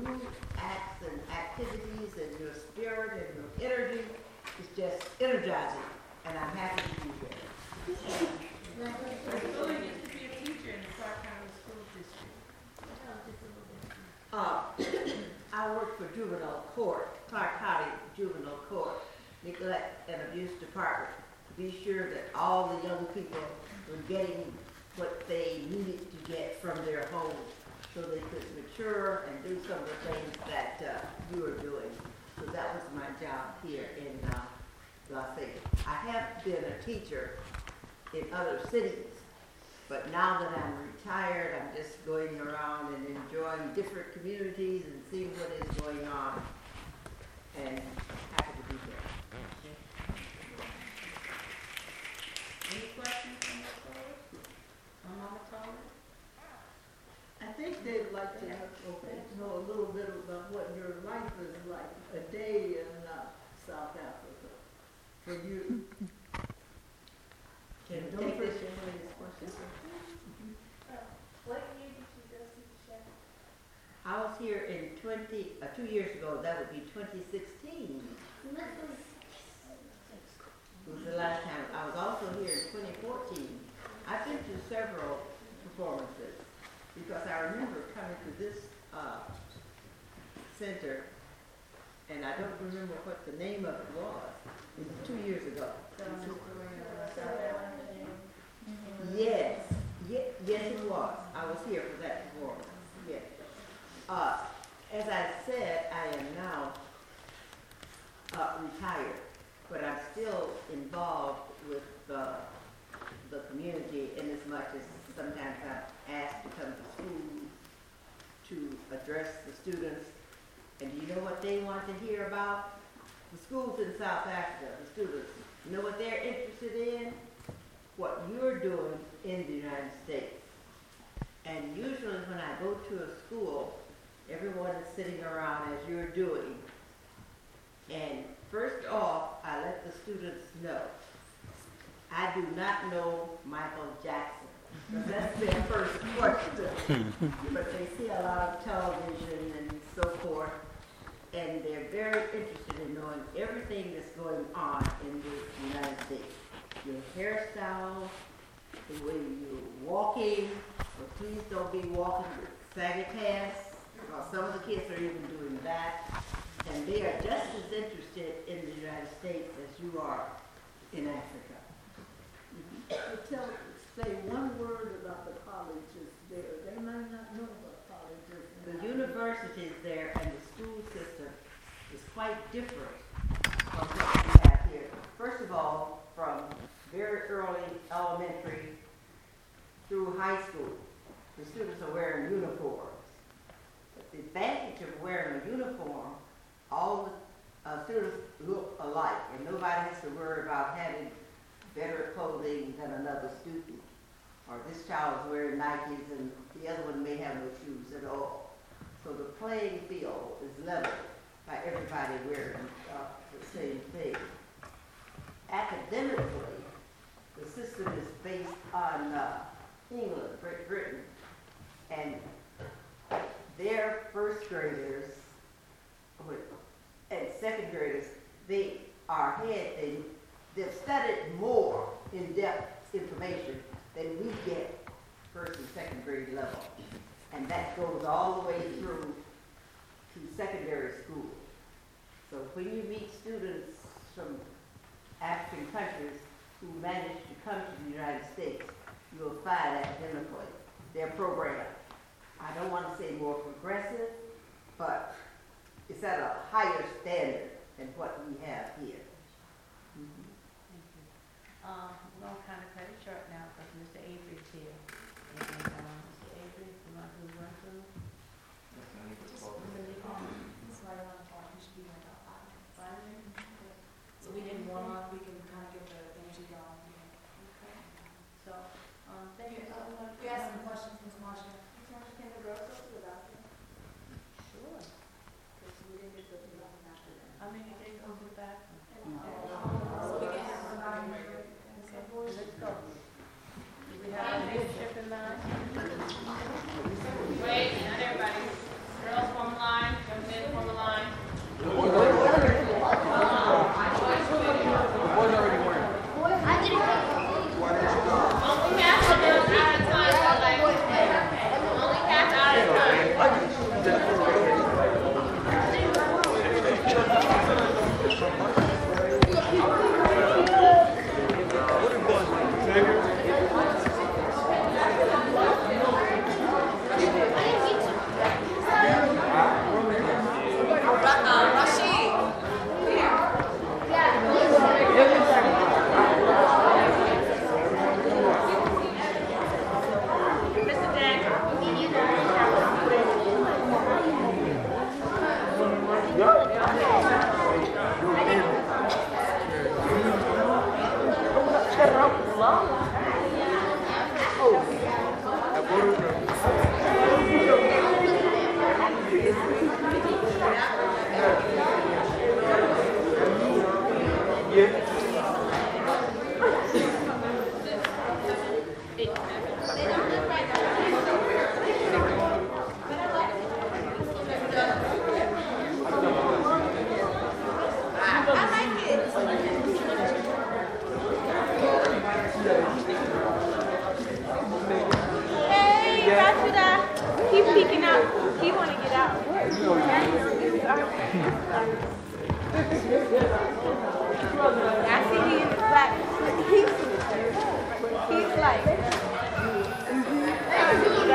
new acts and activities and your spirit and your energy is just energizing, and I'm happy to be here. Uh, I work for juvenile court, Clark County Juvenile Court, Neglect and Abuse Department, to be sure that all the young people were getting what they needed to get from their homes so they could mature and do some of the things that uh, you are doing. So that was my job here in uh, Las Vegas. I have been a teacher in other cities, but now that I'm retired, I'm just going around and enjoying different communities and seeing what is going on. And happy to be here. Any questions from the board? On Mama Toller? I think they'd like to know, okay, know a little bit about what your life is like, a day in uh, South Africa for you. Can we Don't take this? forget your latest question. What year did you go see the show? I was here in twenty, uh, two years ago, that would be twenty sixteen. It was the last time. I was also here in twenty fourteen. I've been to several performances because I remember coming to this, uh, center and I don't remember what the name of it was. It was two years ago. Yes, ye- yes it was. I was here for that performance, yes. Uh, as I said, I am now, uh, retired, but I'm still involved with, the community in as much as sometimes I'm asked to come to school to address the students. And do you know what they want to hear about? The schools in South Africa, the students, you know what they're interested in? What you're doing in the United States. And usually when I go to a school, everyone is sitting around as you're doing. And first off, I let the students know, I do not know Michael Jackson. That's their first question. But they see a lot of television and so forth, and they're very interested in knowing everything that's going on in the United States. Your hairstyle, the way you're walking, but please don't be walking with saggy pants, because some of the kids are even doing that. And they are just as interested in the United States as you are in Africa. Mm-hmm. So tell, say one word about the colleges there. They might not know about colleges. The universities there and the school system is quite different from what we have here. First of all, from very early elementary through high school, the students are wearing uniforms. But the advantage of wearing a uniform, all the uh, students look alike, and nobody has to worry about having better clothing than another student. Or this child is wearing Nikes and the other one may have no shoes at all. So the playing field is level by everybody wearing uh, the same thing. Academically, the system is based on uh, England, Great Britain, and their first graders and second graders, they are ahead, they, they've studied more in-depth information than we get first and second grade level. And that goes all the way through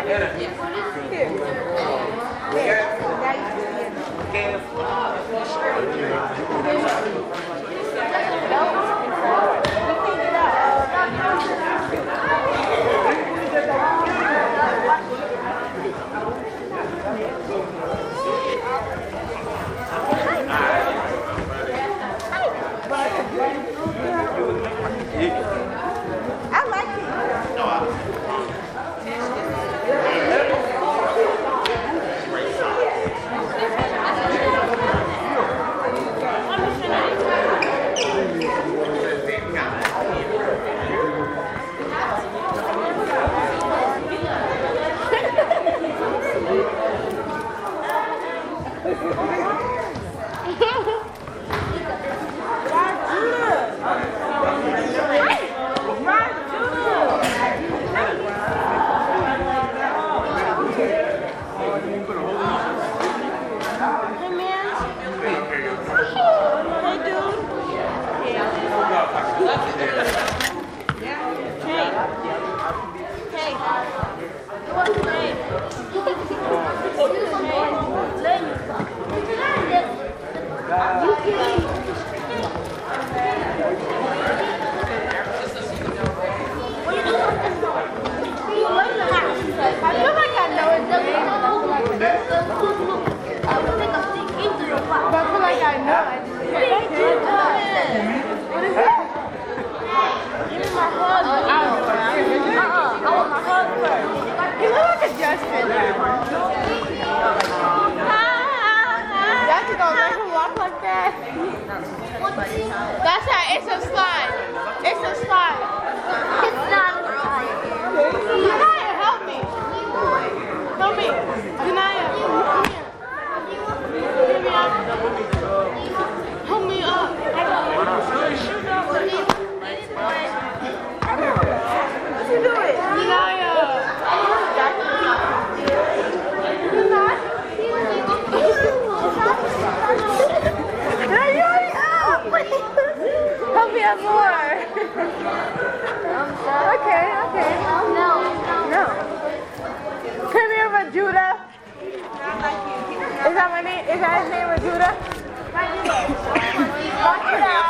I can get it. Here. Here. Here. Here. Here. Here.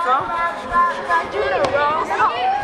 from? Judah Rose.